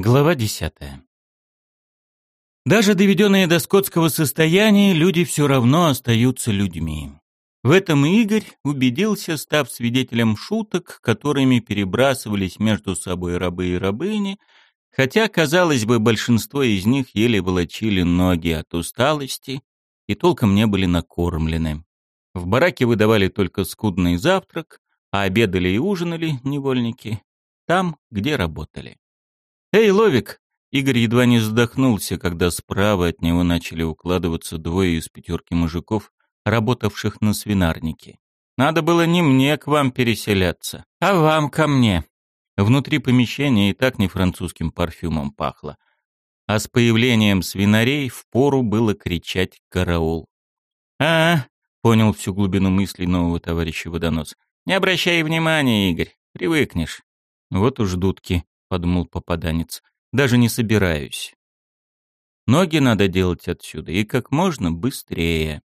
Глава десятая. Даже доведенные до скотского состояния, люди все равно остаются людьми. В этом Игорь убедился, став свидетелем шуток, которыми перебрасывались между собой рабы и рабыни, хотя, казалось бы, большинство из них еле волочили ноги от усталости и толком не были накормлены. В бараке выдавали только скудный завтрак, а обедали и ужинали невольники там, где работали. «Эй, Ловик!» Игорь едва не задохнулся, когда справа от него начали укладываться двое из пятерки мужиков, работавших на свинарнике. «Надо было не мне к вам переселяться, а вам ко мне». Внутри помещения и так не французским парфюмом пахло. А с появлением свинарей впору было кричать «караул». «А, — понял всю глубину мыслей нового товарища водонос. «Не обращай внимания, Игорь, привыкнешь». «Вот уж дудки», — подумал попаданец. «Даже не собираюсь. Ноги надо делать отсюда, и как можно быстрее».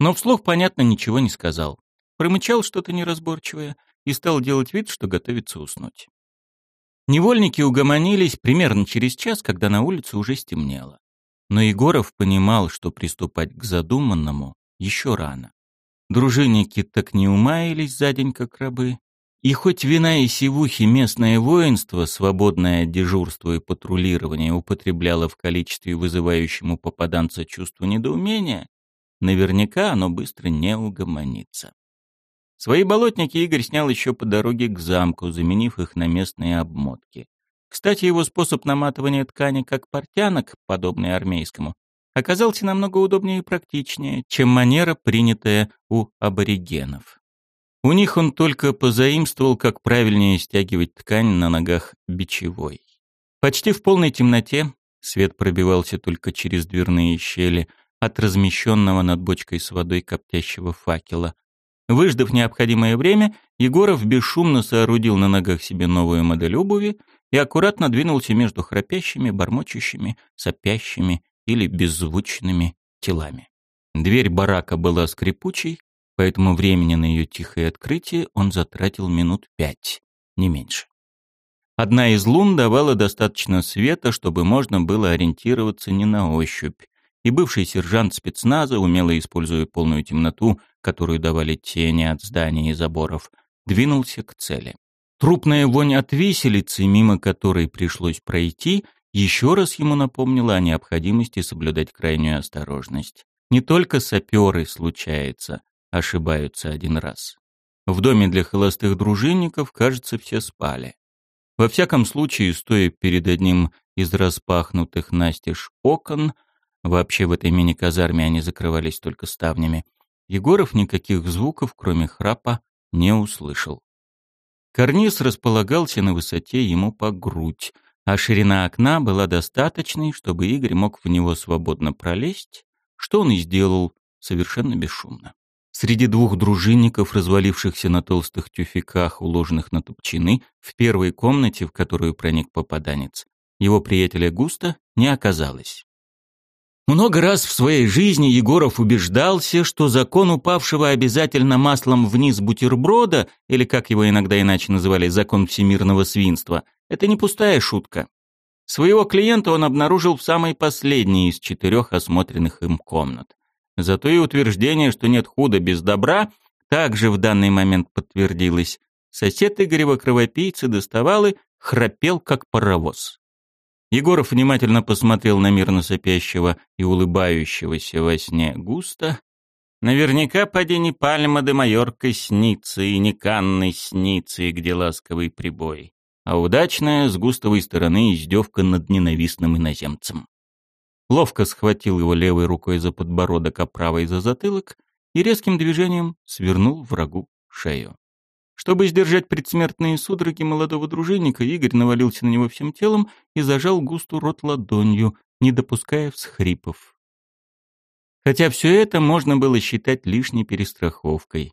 Но вслух, понятно, ничего не сказал. Промычал что-то неразборчивое и стал делать вид, что готовится уснуть. Невольники угомонились примерно через час, когда на улице уже стемнело. Но Егоров понимал, что приступать к задуманному еще рано. Дружинники так не умаялись за день, как рабы, и хоть вина и сивухи местное воинство, свободное от дежурства и патрулирования, употребляло в количестве вызывающему попаданца чувство недоумения, наверняка оно быстро не угомонится. Свои болотники Игорь снял еще по дороге к замку, заменив их на местные обмотки. Кстати, его способ наматывания ткани как портянок, подобный армейскому, оказался намного удобнее и практичнее, чем манера, принятая у аборигенов. У них он только позаимствовал, как правильнее стягивать ткань на ногах бичевой. Почти в полной темноте, свет пробивался только через дверные щели от размещенного над бочкой с водой коптящего факела. Выждав необходимое время, Егоров бесшумно соорудил на ногах себе новую модель обуви и аккуратно двинулся между храпящими, бормочущими, сопящими или беззвучными телами. Дверь барака была скрипучей, поэтому времени на ее тихое открытие он затратил минут пять, не меньше. Одна из лун давала достаточно света, чтобы можно было ориентироваться не на ощупь, и бывший сержант спецназа, умело используя полную темноту, которую давали тени от зданий и заборов, двинулся к цели. Трупная вонь от виселицы, мимо которой пришлось пройти, еще раз ему напомнила о необходимости соблюдать крайнюю осторожность. Не только саперы, случается, ошибаются один раз. В доме для холостых дружинников, кажется, все спали. Во всяком случае, стоя перед одним из распахнутых настежь окон, вообще в этой мини-казарме они закрывались только ставнями, Егоров никаких звуков, кроме храпа, не услышал. Карниз располагался на высоте ему по грудь, а ширина окна была достаточной, чтобы Игорь мог в него свободно пролезть, что он и сделал совершенно бесшумно. Среди двух дружинников, развалившихся на толстых тюфяках, уложенных на топчины, в первой комнате, в которую проник попаданец, его приятеля Густа не оказалось. Много раз в своей жизни Егоров убеждался, что закон упавшего обязательно маслом вниз бутерброда, или как его иногда иначе называли, закон всемирного свинства, это не пустая шутка. Своего клиента он обнаружил в самой последней из четырех осмотренных им комнат. Зато и утверждение, что нет худа без добра, также в данный момент подтвердилось. Сосед Игорева кровопийцы доставал и храпел, как паровоз. Егоров внимательно посмотрел на мирно сопящего и улыбающегося во сне густо. Наверняка поди не пальма де Майорка снится, и не Канны снится, и где ласковый прибой, а удачная с густовой стороны издевка над ненавистным иноземцем ловко схватил его левой рукой за подбородок, а правой за затылок и резким движением свернул врагу шею. Чтобы сдержать предсмертные судороги молодого дружинника, Игорь навалился на него всем телом и зажал густу рот ладонью, не допуская всхрипов. Хотя все это можно было считать лишней перестраховкой.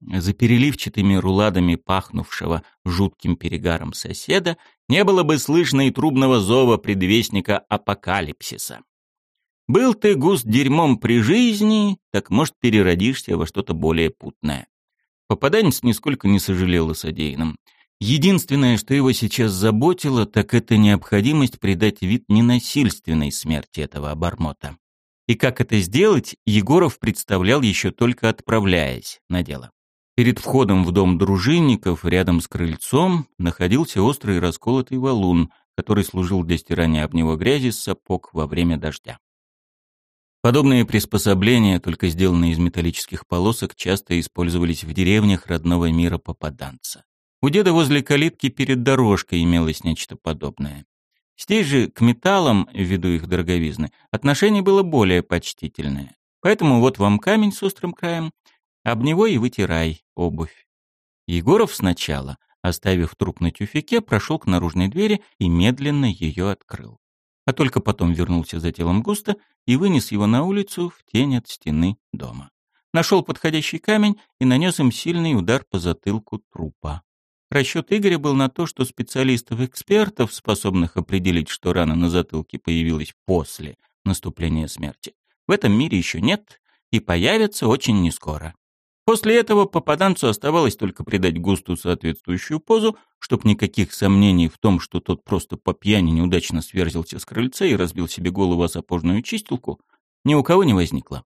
За переливчатыми руладами пахнувшего жутким перегаром соседа не было бы слышно и трубного зова предвестника апокалипсиса. Был ты густ дерьмом при жизни, так, может, переродишься во что-то более путное. Попаданец нисколько не сожалел о содеянном. Единственное, что его сейчас заботило, так это необходимость придать вид ненасильственной смерти этого обормота. И как это сделать, Егоров представлял еще только отправляясь на дело. Перед входом в дом дружинников, рядом с крыльцом, находился острый расколотый валун, который служил для стирания об него грязи с сапог во время дождя. Подобные приспособления, только сделанные из металлических полосок, часто использовались в деревнях родного мира попаданца. У деда возле калитки перед дорожкой имелось нечто подобное. Здесь же к металлам, ввиду их дороговизны, отношение было более почтительное. Поэтому вот вам камень с острым краем, об него и вытирай обувь. Егоров сначала, оставив труп на тюфяке, прошел к наружной двери и медленно ее открыл. А только потом вернулся за телом Густа и вынес его на улицу в тень от стены дома. Нашел подходящий камень и нанес им сильный удар по затылку трупа. Расчет Игоря был на то, что специалистов-экспертов, способных определить, что рана на затылке появилась после наступления смерти, в этом мире еще нет и появится очень нескоро. После этого попаданцу оставалось только придать Густу соответствующую позу, чтоб никаких сомнений в том, что тот просто по пьяни неудачно сверзился с крыльца и разбил себе голову о сапожную чистилку, ни у кого не возникло.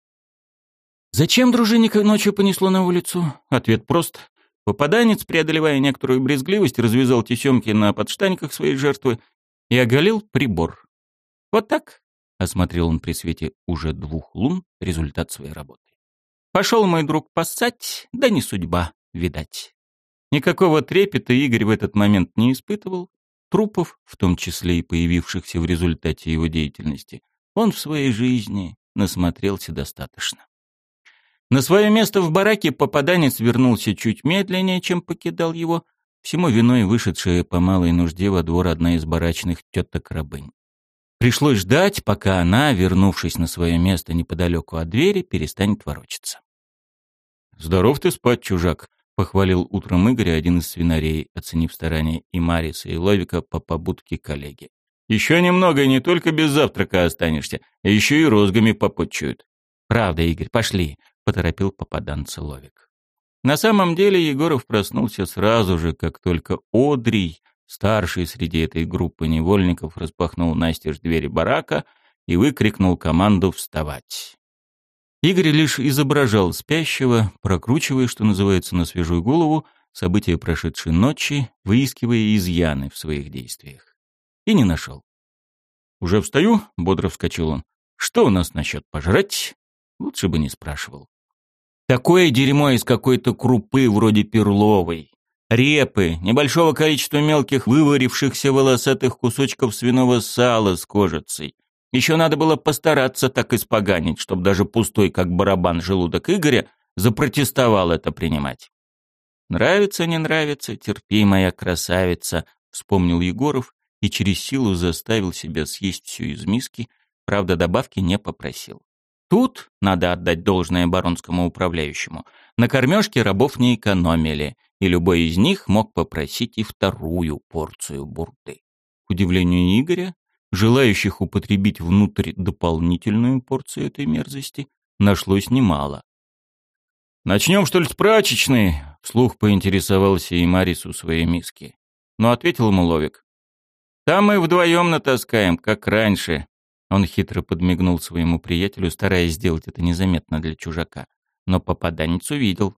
Зачем дружинника ночью понесло на улицу? Ответ прост. Попаданец, преодолевая некоторую брезгливость, развязал тесемки на подштаниках своей жертвы и оголил прибор. Вот так, — осмотрел он при свете уже двух лун результат своей работы. Пошел мой друг поссать, да не судьба, видать. Никакого трепета Игорь в этот момент не испытывал. Трупов, в том числе и появившихся в результате его деятельности, он в своей жизни насмотрелся достаточно. На свое место в бараке попаданец вернулся чуть медленнее, чем покидал его, всему виной вышедшая по малой нужде во двор одна из барачных теток-рабынь. Пришлось ждать, пока она, вернувшись на свое место неподалеку от двери, перестанет ворочаться. «Здоров ты спать, чужак», — похвалил утром Игоря один из свинарей, оценив старания и Мариса, и Ловика по побудке коллеги. «Еще немного, и не только без завтрака останешься, а еще и розгами попотчуют». «Правда, Игорь, пошли», — поторопил попаданца Ловик. На самом деле Егоров проснулся сразу же, как только Одрий, старший среди этой группы невольников, распахнул настежь двери барака и выкрикнул команду «Вставать!». Игорь лишь изображал спящего, прокручивая, что называется, на свежую голову, события прошедшей ночи, выискивая изъяны в своих действиях. И не нашел. «Уже встаю?» — бодро вскочил он. «Что у нас насчет пожрать?» Лучше бы не спрашивал. «Такое дерьмо из какой-то крупы вроде перловой, репы, небольшого количества мелких выварившихся волосатых кусочков свиного сала с кожицей, еще надо было постараться так испоганить, чтобы даже пустой, как барабан, желудок Игоря запротестовал это принимать. «Нравится, не нравится, терпи, моя красавица», — вспомнил Егоров и через силу заставил себя съесть всю из миски, правда, добавки не попросил. Тут, надо отдать должное баронскому управляющему, на кормежке рабов не экономили, и любой из них мог попросить и вторую порцию бурды. К удивлению Игоря, Желающих употребить внутрь дополнительную порцию этой мерзости нашлось немало. «Начнем, что ли, с прачечной?» — вслух поинтересовался и Марис у своей миски. Но ответил ему Ловик. «Там мы вдвоем натаскаем, как раньше». Он хитро подмигнул своему приятелю, стараясь сделать это незаметно для чужака. Но попаданец увидел.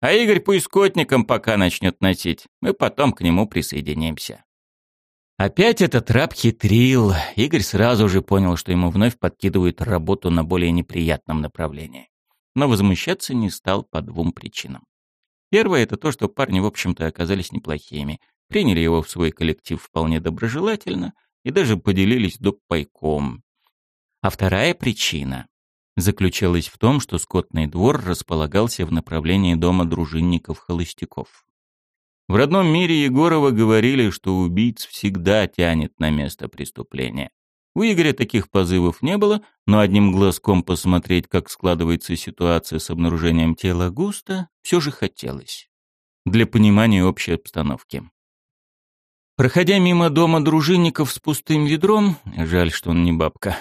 «А Игорь пусть скотником пока начнет носить. Мы потом к нему присоединимся». Опять этот раб хитрил. Игорь сразу же понял, что ему вновь подкидывают работу на более неприятном направлении. Но возмущаться не стал по двум причинам. Первое — это то, что парни, в общем-то, оказались неплохими. Приняли его в свой коллектив вполне доброжелательно и даже поделились доп. пайком. А вторая причина заключалась в том, что скотный двор располагался в направлении дома дружинников-холостяков. В родном мире Егорова говорили, что убийц всегда тянет на место преступления. У Игоря таких позывов не было, но одним глазком посмотреть, как складывается ситуация с обнаружением тела Густа, все же хотелось. Для понимания общей обстановки. Проходя мимо дома дружинников с пустым ведром, жаль, что он не бабка,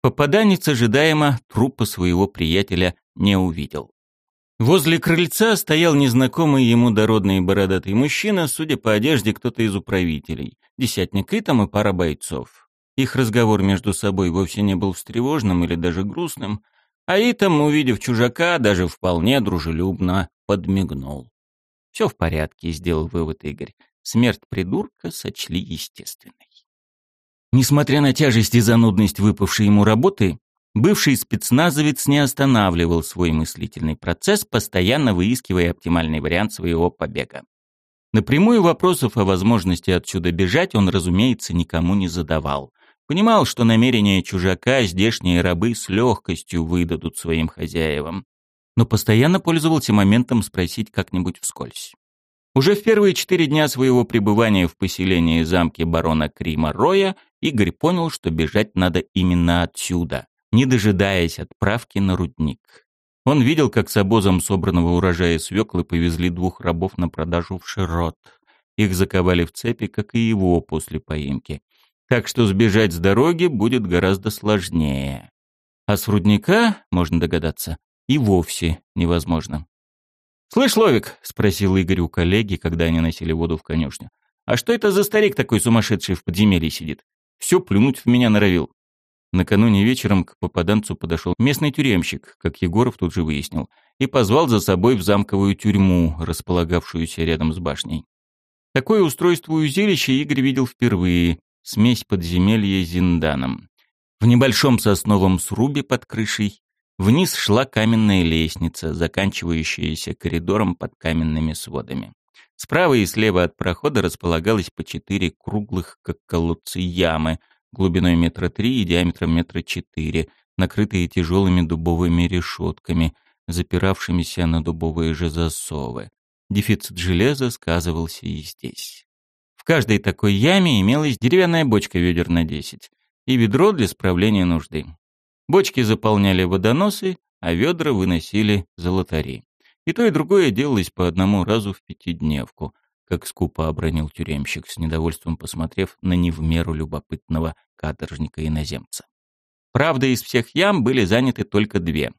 попаданец ожидаемо трупа своего приятеля не увидел. Возле крыльца стоял незнакомый ему дородный бородатый мужчина, судя по одежде, кто-то из управителей. Десятник и там и пара бойцов. Их разговор между собой вовсе не был встревоженным или даже грустным, а Итам, увидев чужака, даже вполне дружелюбно подмигнул. «Все в порядке», — сделал вывод Игорь. Смерть придурка сочли естественной. Несмотря на тяжесть и занудность выпавшей ему работы, бывший спецназовец не останавливал свой мыслительный процесс, постоянно выискивая оптимальный вариант своего побега. Напрямую вопросов о возможности отсюда бежать он, разумеется, никому не задавал. Понимал, что намерения чужака здешние рабы с легкостью выдадут своим хозяевам. Но постоянно пользовался моментом спросить как-нибудь вскользь. Уже в первые четыре дня своего пребывания в поселении замки барона Крима Роя Игорь понял, что бежать надо именно отсюда, не дожидаясь отправки на рудник. Он видел, как с обозом собранного урожая свеклы повезли двух рабов на продажу в Широт. Их заковали в цепи, как и его после поимки. Так что сбежать с дороги будет гораздо сложнее. А с рудника, можно догадаться, и вовсе невозможно. «Слышь, Ловик», — спросил Игорь у коллеги, когда они носили воду в конюшню, «а что это за старик такой сумасшедший в подземелье сидит? Все плюнуть в меня норовил». Накануне вечером к попаданцу подошел местный тюремщик, как Егоров тут же выяснил, и позвал за собой в замковую тюрьму, располагавшуюся рядом с башней. Такое устройство узилища Игорь видел впервые, смесь подземелья с зинданом. В небольшом сосновом срубе под крышей Вниз шла каменная лестница, заканчивающаяся коридором под каменными сводами. Справа и слева от прохода располагалось по четыре круглых, как колодцы, ямы, глубиной метра три и диаметром метра четыре, накрытые тяжелыми дубовыми решетками, запиравшимися на дубовые же засовы. Дефицит железа сказывался и здесь. В каждой такой яме имелась деревянная бочка ведер на десять и ведро для справления нужды. Бочки заполняли водоносы, а ведра выносили золотари. И то, и другое делалось по одному разу в пятидневку, как скупо обронил тюремщик, с недовольством посмотрев на не в меру любопытного каторжника-иноземца. Правда, из всех ям были заняты только две.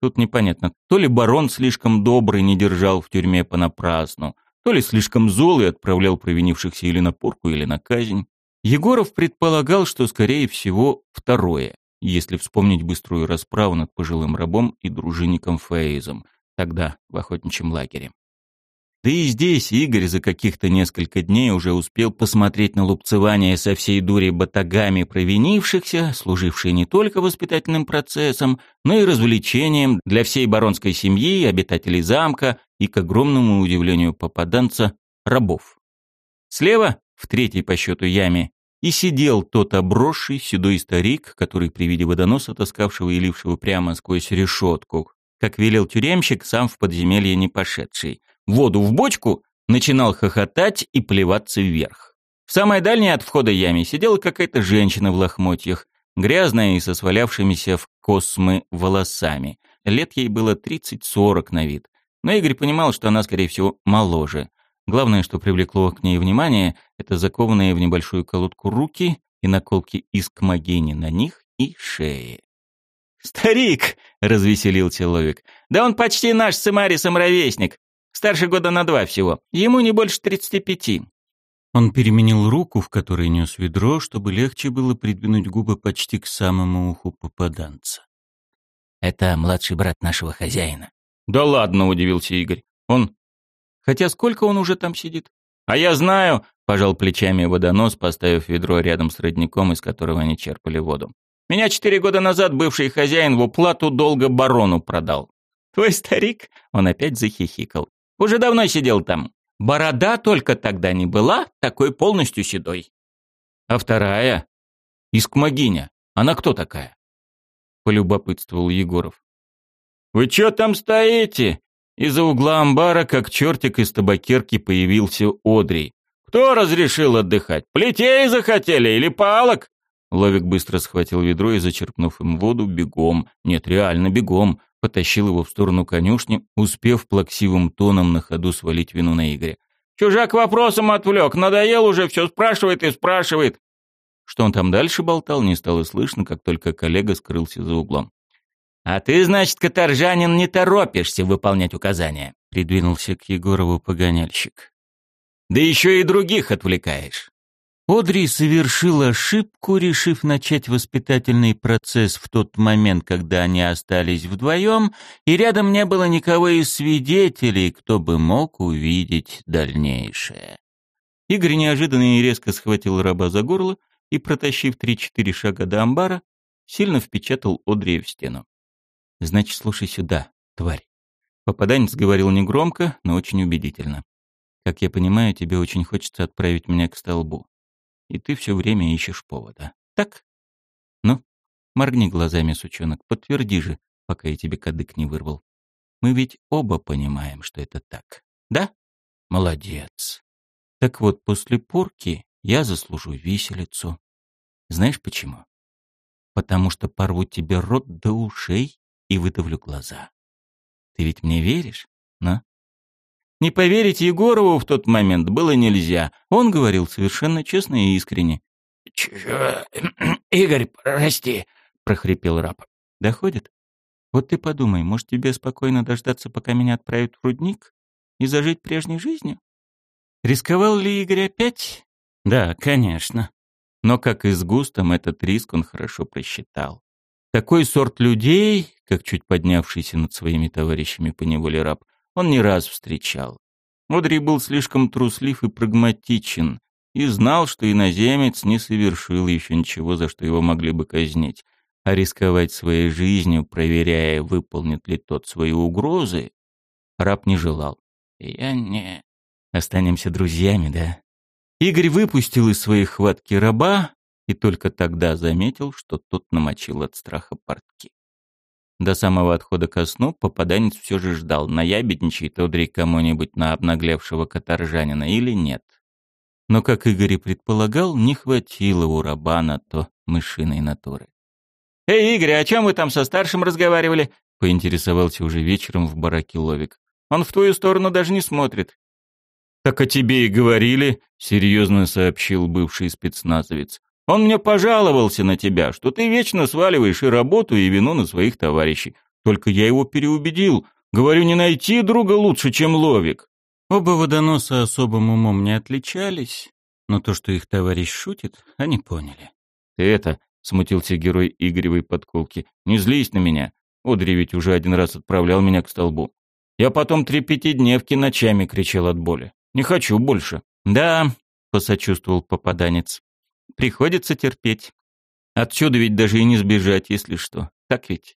Тут непонятно, то ли барон слишком добрый не держал в тюрьме понапрасну, то ли слишком зол и отправлял провинившихся или на порку, или на казнь. Егоров предполагал, что, скорее всего, второе если вспомнить быструю расправу над пожилым рабом и дружинником Фейзом, тогда в охотничьем лагере. Да и здесь Игорь за каких-то несколько дней уже успел посмотреть на лупцевание со всей дури батагами провинившихся, служившие не только воспитательным процессом, но и развлечением для всей баронской семьи, обитателей замка и, к огромному удивлению попаданца, рабов. Слева, в третьей по счету яме, и сидел тот обросший седой старик, который при виде водоноса, таскавшего и лившего прямо сквозь решетку, как велел тюремщик, сам в подземелье не пошедший, воду в бочку, начинал хохотать и плеваться вверх. В самой дальней от входа яме сидела какая-то женщина в лохмотьях, грязная и со свалявшимися в космы волосами. Лет ей было 30-40 на вид. Но Игорь понимал, что она, скорее всего, моложе. Главное, что привлекло к ней внимание, это закованные в небольшую колодку руки и наколки из кмагини на них и шее. «Старик!» — развеселился Ловик. «Да он почти наш с Эмарисом ровесник. Старше года на два всего. Ему не больше тридцати пяти». Он переменил руку, в которой нес ведро, чтобы легче было придвинуть губы почти к самому уху попаданца. «Это младший брат нашего хозяина». «Да ладно!» — удивился Игорь. «Он Хотя сколько он уже там сидит? А я знаю, пожал плечами водонос, поставив ведро рядом с родником, из которого они черпали воду. Меня четыре года назад бывший хозяин в уплату долго барону продал. Твой старик? Он опять захихикал. Уже давно сидел там. Борода только тогда не была такой полностью седой. А вторая? Искмогиня. Она кто такая? Полюбопытствовал Егоров. «Вы чё там стоите?» Из-за угла амбара, как чертик из табакерки, появился Одри. «Кто разрешил отдыхать? Плетей захотели или палок?» Ловик быстро схватил ведро и, зачерпнув им воду, бегом, нет, реально бегом, потащил его в сторону конюшни, успев плаксивым тоном на ходу свалить вину на Игоря. «Чужак вопросом отвлек, надоел уже, все спрашивает и спрашивает». Что он там дальше болтал, не стало слышно, как только коллега скрылся за углом. «А ты, значит, каторжанин, не торопишься выполнять указания», — придвинулся к Егорову погоняльщик. «Да еще и других отвлекаешь». Одри совершил ошибку, решив начать воспитательный процесс в тот момент, когда они остались вдвоем, и рядом не было никого из свидетелей, кто бы мог увидеть дальнейшее. Игорь неожиданно и резко схватил раба за горло и, протащив три-четыре шага до амбара, сильно впечатал Одри в стену. Значит, слушай сюда, тварь. Попаданец говорил негромко, но очень убедительно. Как я понимаю, тебе очень хочется отправить меня к столбу. И ты все время ищешь повода. Так? Ну, моргни глазами, сучонок, подтверди же, пока я тебе кадык не вырвал. Мы ведь оба понимаем, что это так. Да? Молодец. Так вот, после порки я заслужу виселицу. Знаешь почему? Потому что порву тебе рот до ушей и выдавлю глаза. Ты ведь мне веришь, на? Не поверить Егорову в тот момент было нельзя. Он говорил совершенно честно и искренне. «Чё? Игорь, прости», — прохрипел раб. «Доходит? Вот ты подумай, может, тебе спокойно дождаться, пока меня отправят в рудник и зажить прежней жизнью? Рисковал ли Игорь опять? Да, конечно. Но как и с Густом, этот риск он хорошо просчитал. Такой сорт людей, как чуть поднявшийся над своими товарищами по неволе раб, он не раз встречал. Мудрий был слишком труслив и прагматичен, и знал, что иноземец не совершил еще ничего, за что его могли бы казнить. А рисковать своей жизнью, проверяя, выполнит ли тот свои угрозы, раб не желал. «Я не...» «Останемся друзьями, да?» Игорь выпустил из своей хватки раба, и только тогда заметил, что тот намочил от страха портки. До самого отхода ко сну попаданец все же ждал, наябедничает Одри кому-нибудь на обнаглевшего каторжанина или нет. Но, как Игорь и предполагал, не хватило у раба на то мышиной натуры. «Эй, Игорь, о чем вы там со старшим разговаривали?» — поинтересовался уже вечером в бараке Ловик. «Он в твою сторону даже не смотрит». «Так о тебе и говорили», — серьезно сообщил бывший спецназовец. Он мне пожаловался на тебя, что ты вечно сваливаешь и работу, и вину на своих товарищей. Только я его переубедил. Говорю, не найти друга лучше, чем Ловик. Оба водоноса особым умом не отличались, но то, что их товарищ шутит, они поняли. «Ты это...» — смутился герой Игоревой подколки. «Не злись на меня. Одри ведь уже один раз отправлял меня к столбу. Я потом три пятидневки ночами кричал от боли. Не хочу больше». «Да», — посочувствовал попаданец. Приходится терпеть. Отсюда ведь даже и не сбежать, если что. Так ведь?